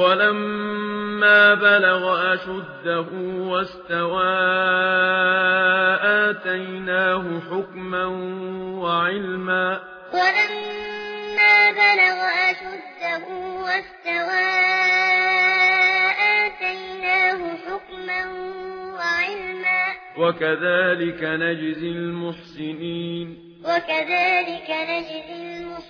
ولما بلغ أشده واستوى آتيناه حكما وعلما ولما بلغ أشده واستوى آتيناه حكما وعلما وكذلك نجزي المحسنين وكذلك نجزي المحسنين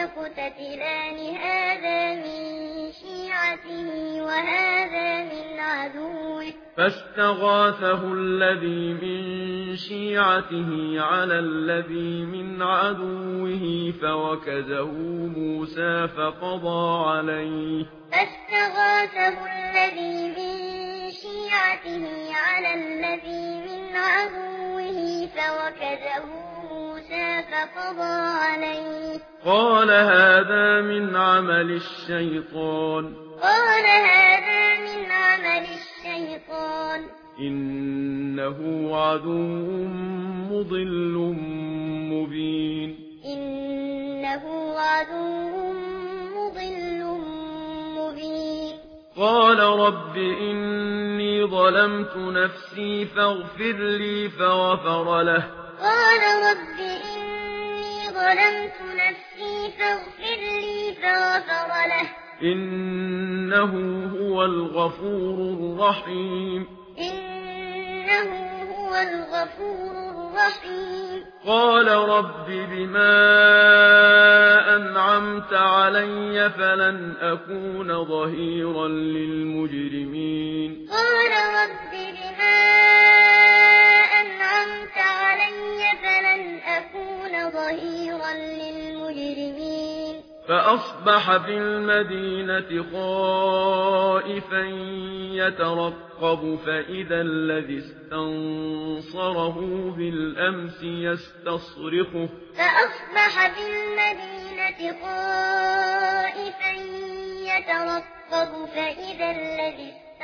يقتتلان هذا من شيعته وهذا من عدوه. فاستغاثه الذي من شيعته على الذي من عدوه فوكزه موسى فقضى عليه. فاستغاثه الذي من شيعته على الذي من عدوه فوكزه موسى فقضى عليه. قال هذا من عمل الشيطان. قال هذا من عمل الشيطان. إنه عدو مضل مبين. إنه عدو مضل مبين. قال رب إني ظلمت نفسي فاغفر لي فغفر له. قال رب إني ظلمت غَفَرَ له. إنه هو الغفور الرحيم. إنه هو الغفور الرحيم. قال رب بما أنعمت علي فلن أكون ظهيرا للمسلمين فأصبح في المدينة خائفا يترقب فإذا الذي استنصره بالأمس يستصرخه فأصبح في المدينة خائفا يترقب فإذا الذي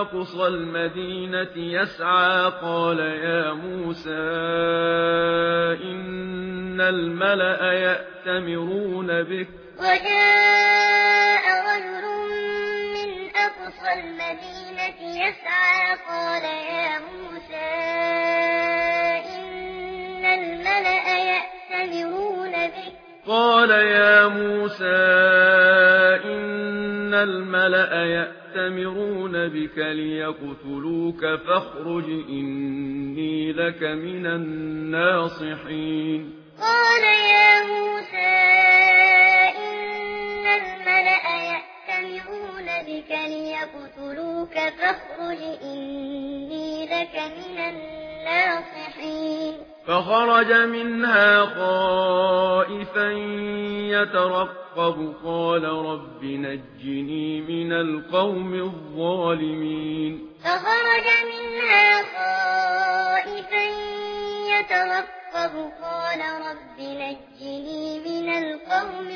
أقصى المدينة يسعى قال يا موسى إن الملأ يأتمرون بك وجاء رجل من أقصى المدينة يسعى قال يا موسى إن الملأ يأتمرون بك قال يا موسى إن الملأ يأتمرون يَأْتَمِرُونَ بِكَ لِيَقْتُلُوكَ فَاخْرُجْ إِنِّي لَكَ مِنَ النَّاصِحِينَ قَالَ يَا مُوسَى إِنَّ الْمَلَأَ يَأْتَمِرُونَ بِكَ لِيَقْتُلُوكَ فَاخْرُجْ إِنِّي لَكَ مِنَ النَّاصِحِينَ فَخَرَجَ مِنْهَا خَائِفًا يترقب قال رب نجني من القوم الظالمين. فخرج منها خائفا يترقب قال رب نجني من القوم